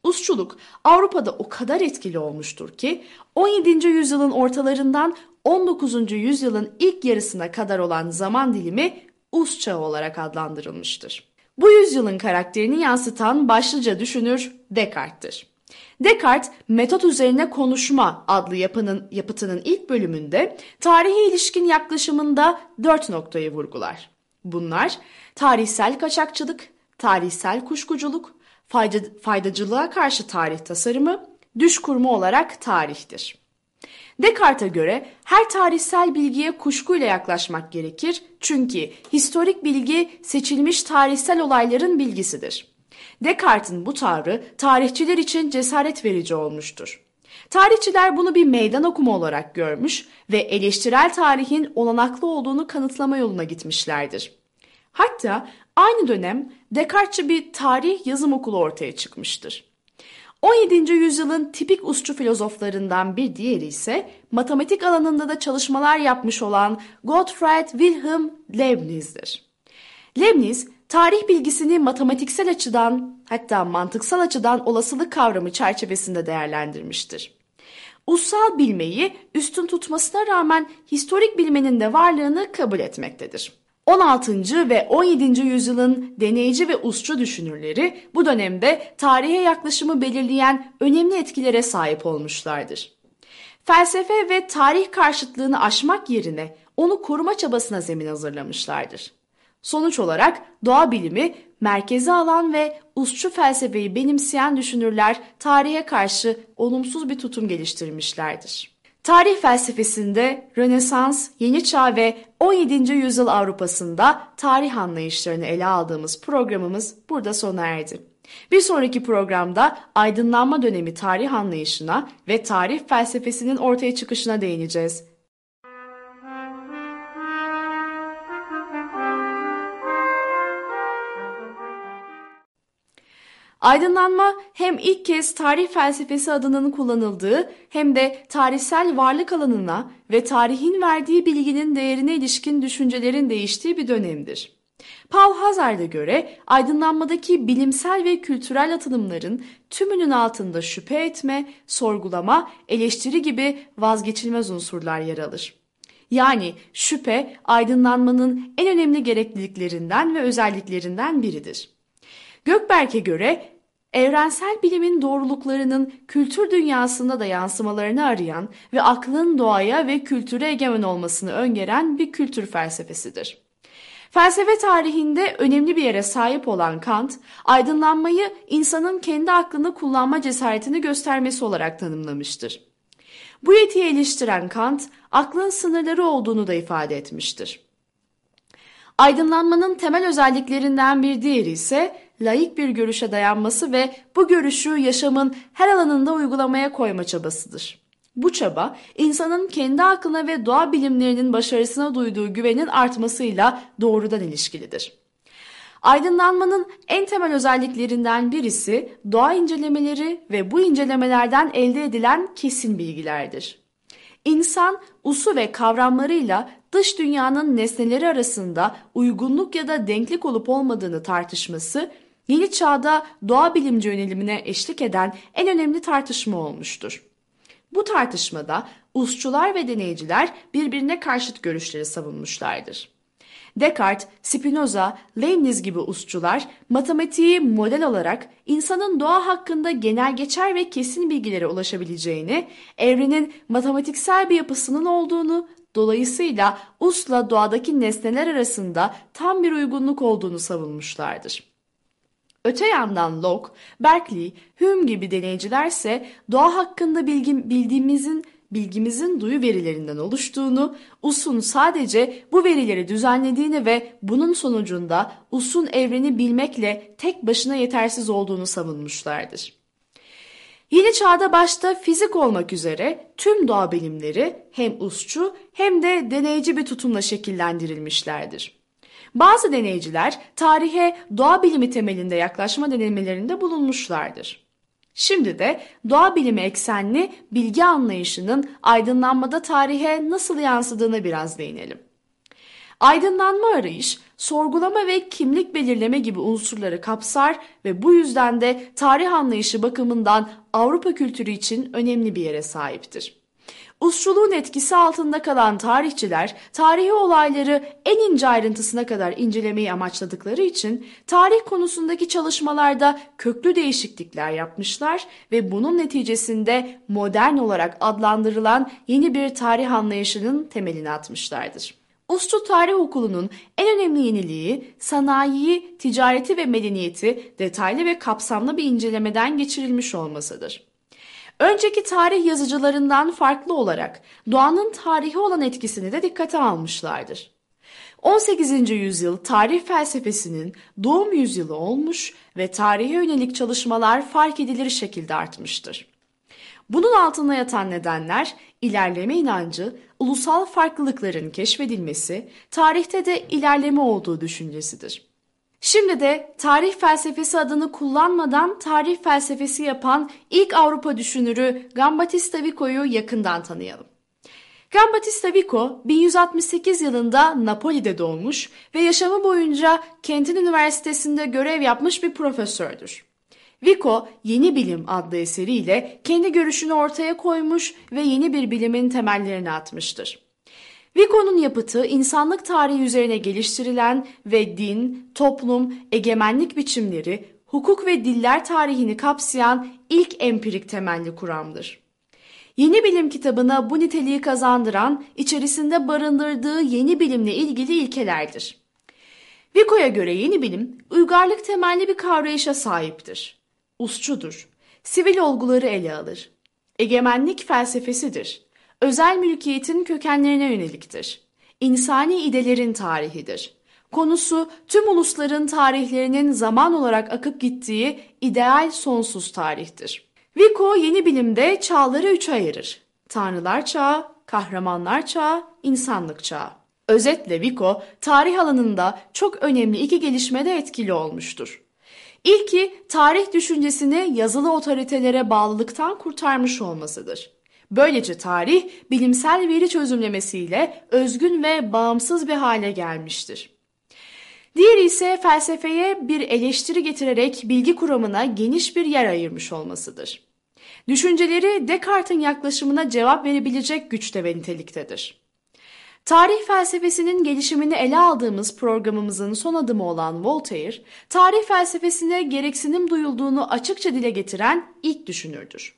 Usçuluk Avrupa'da o kadar etkili olmuştur ki 17. yüzyılın ortalarından 19. yüzyılın ilk yarısına kadar olan zaman dilimi Us çağı olarak adlandırılmıştır. Bu yüzyılın karakterini yansıtan başlıca düşünür Descartes'tir. Descartes, Metot Üzerine Konuşma adlı yapının, yapıtının ilk bölümünde tarihe ilişkin yaklaşımında dört noktayı vurgular. Bunlar tarihsel kaçakçılık, tarihsel kuşkuculuk, fayda, faydacılığa karşı tarih tasarımı, düş kurma olarak tarihtir. Descartes'e göre her tarihsel bilgiye kuşkuyla yaklaşmak gerekir çünkü historik bilgi seçilmiş tarihsel olayların bilgisidir. Descartes'in bu tavrı tarihçiler için cesaret verici olmuştur. Tarihçiler bunu bir meydan okuma olarak görmüş ve eleştirel tarihin olanaklı olduğunu kanıtlama yoluna gitmişlerdir. Hatta aynı dönem Descartes'çi bir tarih yazım okulu ortaya çıkmıştır. 17. yüzyılın tipik usçu filozoflarından bir diğeri ise matematik alanında da çalışmalar yapmış olan Gottfried Wilhelm Leibniz'dir. Leibniz, tarih bilgisini matematiksel açıdan hatta mantıksal açıdan olasılık kavramı çerçevesinde değerlendirmiştir. Ussal bilmeyi üstün tutmasına rağmen historik bilmenin de varlığını kabul etmektedir. 16. ve 17. yüzyılın deneyici ve usçu düşünürleri bu dönemde tarihe yaklaşımı belirleyen önemli etkilere sahip olmuşlardır. Felsefe ve tarih karşıtlığını aşmak yerine onu koruma çabasına zemin hazırlamışlardır. Sonuç olarak doğa bilimi merkeze alan ve usçu felsefeyi benimseyen düşünürler tarihe karşı olumsuz bir tutum geliştirmişlerdir. Tarih felsefesinde Rönesans, Yeni Çağ ve 17. yüzyıl Avrupa'sında tarih anlayışlarını ele aldığımız programımız burada sona erdi. Bir sonraki programda aydınlanma dönemi tarih anlayışına ve tarih felsefesinin ortaya çıkışına değineceğiz. Aydınlanma hem ilk kez tarih felsefesi adının kullanıldığı hem de tarihsel varlık alanına ve tarihin verdiği bilginin değerine ilişkin düşüncelerin değiştiği bir dönemdir. Paul Hazard'a göre aydınlanmadaki bilimsel ve kültürel atılımların tümünün altında şüphe etme, sorgulama, eleştiri gibi vazgeçilmez unsurlar yer alır. Yani şüphe aydınlanmanın en önemli gerekliliklerinden ve özelliklerinden biridir. Gökberk'e göre evrensel bilimin doğruluklarının kültür dünyasında da yansımalarını arayan ve aklın doğaya ve kültüre egemen olmasını öngören bir kültür felsefesidir. Felsefe tarihinde önemli bir yere sahip olan Kant, aydınlanmayı insanın kendi aklını kullanma cesaretini göstermesi olarak tanımlamıştır. Bu yetiyi eleştiren Kant, aklın sınırları olduğunu da ifade etmiştir. Aydınlanmanın temel özelliklerinden bir diğeri ise laik bir görüşe dayanması ve bu görüşü yaşamın her alanında uygulamaya koyma çabasıdır. Bu çaba insanın kendi aklına ve doğa bilimlerinin başarısına duyduğu güvenin artmasıyla doğrudan ilişkilidir. Aydınlanmanın en temel özelliklerinden birisi doğa incelemeleri ve bu incelemelerden elde edilen kesin bilgilerdir. İnsan usu ve kavramlarıyla dış dünyanın nesneleri arasında uygunluk ya da denklik olup olmadığını tartışması yeni çağda doğa bilimci yönelimine eşlik eden en önemli tartışma olmuştur. Bu tartışmada usçular ve deneyciler birbirine karşıt görüşleri savunmuşlardır. Descartes, Spinoza, Leibniz gibi usçular matematiği model olarak insanın doğa hakkında genel geçer ve kesin bilgilere ulaşabileceğini, evrenin matematiksel bir yapısının olduğunu, dolayısıyla usla doğadaki nesneler arasında tam bir uygunluk olduğunu savunmuşlardır. Öte yandan Locke, Berkeley, Hume gibi deneycilerse doğa hakkında bilgi, bildiğimizin bilgimizin duyu verilerinden oluştuğunu, US'un sadece bu verileri düzenlediğini ve bunun sonucunda US'un evreni bilmekle tek başına yetersiz olduğunu savunmuşlardır. Yeni çağda başta fizik olmak üzere tüm doğa bilimleri hem usçu hem de deneyci bir tutumla şekillendirilmişlerdir. Bazı deneyciler tarihe doğa bilimi temelinde yaklaşma denemelerinde bulunmuşlardır. Şimdi de doğa bilimi eksenli bilgi anlayışının aydınlanmada tarihe nasıl yansıdığına biraz değinelim. Aydınlanma arayış, sorgulama ve kimlik belirleme gibi unsurları kapsar ve bu yüzden de tarih anlayışı bakımından Avrupa kültürü için önemli bir yere sahiptir. Usçuluğun etkisi altında kalan tarihçiler tarihi olayları en ince ayrıntısına kadar incelemeyi amaçladıkları için tarih konusundaki çalışmalarda köklü değişiklikler yapmışlar ve bunun neticesinde modern olarak adlandırılan yeni bir tarih anlayışının temelini atmışlardır. Usçu Tarih Okulu'nun en önemli yeniliği sanayiyi, ticareti ve medeniyeti detaylı ve kapsamlı bir incelemeden geçirilmiş olmasıdır. Önceki tarih yazıcılarından farklı olarak doğanın tarihi olan etkisini de dikkate almışlardır. 18. yüzyıl tarih felsefesinin doğum yüzyılı olmuş ve tarihe yönelik çalışmalar fark edilir şekilde artmıştır. Bunun altında yatan nedenler ilerleme inancı, ulusal farklılıkların keşfedilmesi, tarihte de ilerleme olduğu düşüncesidir. Şimdi de tarih felsefesi adını kullanmadan tarih felsefesi yapan ilk Avrupa düşünürü Gambatista Vico'yu yakından tanıyalım. Gambatista Vico 1168 yılında Napoli'de doğmuş ve yaşamı boyunca Kentin Üniversitesi'nde görev yapmış bir profesördür. Vico, Yeni Bilim adlı eseriyle kendi görüşünü ortaya koymuş ve yeni bir bilimin temellerini atmıştır. Vico'nun yapıtı insanlık tarihi üzerine geliştirilen ve din, toplum, egemenlik biçimleri, hukuk ve diller tarihini kapsayan ilk empirik temelli kuramdır. Yeni bilim kitabına bu niteliği kazandıran içerisinde barındırdığı yeni bilimle ilgili ilkelerdir. Vico'ya göre yeni bilim uygarlık temelli bir kavrayışa sahiptir. Usçudur, sivil olguları ele alır. Egemenlik felsefesidir özel mülkiyetin kökenlerine yöneliktir. İnsani idelerin tarihidir. Konusu tüm ulusların tarihlerinin zaman olarak akıp gittiği ideal sonsuz tarihtir. Vico yeni bilimde çağları üçe ayırır. Tanrılar çağı, kahramanlar çağı, insanlık çağı. Özetle Vico tarih alanında çok önemli iki gelişmede etkili olmuştur. İlki tarih düşüncesini yazılı otoritelere bağlılıktan kurtarmış olmasıdır. Böylece tarih bilimsel veri çözümlemesiyle özgün ve bağımsız bir hale gelmiştir. Diğeri ise felsefeye bir eleştiri getirerek bilgi kuramına geniş bir yer ayırmış olmasıdır. Düşünceleri Descartes'in yaklaşımına cevap verebilecek güçte ve niteliktedir. Tarih felsefesinin gelişimini ele aldığımız programımızın son adımı olan Voltaire, tarih felsefesine gereksinim duyulduğunu açıkça dile getiren ilk düşünürdür.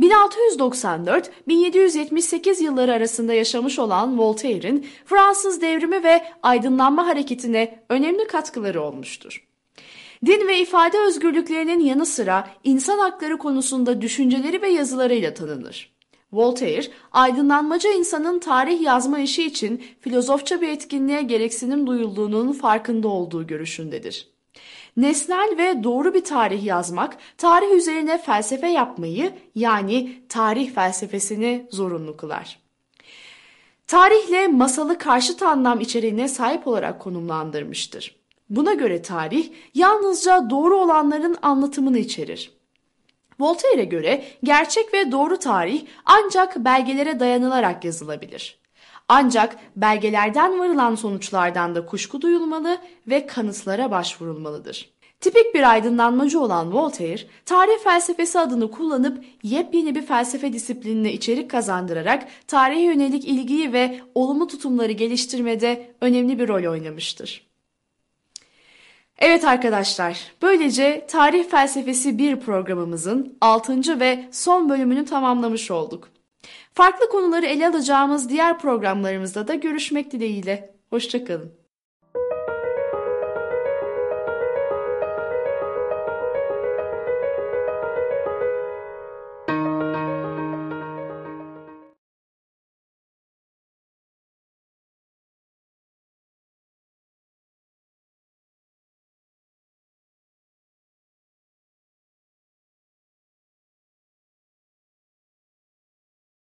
1694-1778 yılları arasında yaşamış olan Voltaire'in Fransız devrimi ve aydınlanma hareketine önemli katkıları olmuştur. Din ve ifade özgürlüklerinin yanı sıra insan hakları konusunda düşünceleri ve yazılarıyla tanınır. Voltaire, aydınlanmacı insanın tarih yazma işi için filozofça bir etkinliğe gereksinim duyulduğunun farkında olduğu görüşündedir. Nesnel ve doğru bir tarih yazmak, tarih üzerine felsefe yapmayı yani tarih felsefesini zorunlu kılar. Tarihle masalı karşıt anlam içeriğine sahip olarak konumlandırmıştır. Buna göre tarih yalnızca doğru olanların anlatımını içerir. Voltaire'e göre gerçek ve doğru tarih ancak belgelere dayanılarak yazılabilir. Ancak belgelerden varılan sonuçlardan da kuşku duyulmalı ve kanıtlara başvurulmalıdır. Tipik bir aydınlanmacı olan Voltaire, tarih felsefesi adını kullanıp yepyeni bir felsefe disiplinine içerik kazandırarak tarihe yönelik ilgiyi ve olumlu tutumları geliştirmede önemli bir rol oynamıştır. Evet arkadaşlar, böylece Tarih Felsefesi 1 programımızın 6. ve son bölümünü tamamlamış olduk. Farklı konuları ele alacağımız diğer programlarımızda da görüşmek dileğiyle. Hoşçakalın.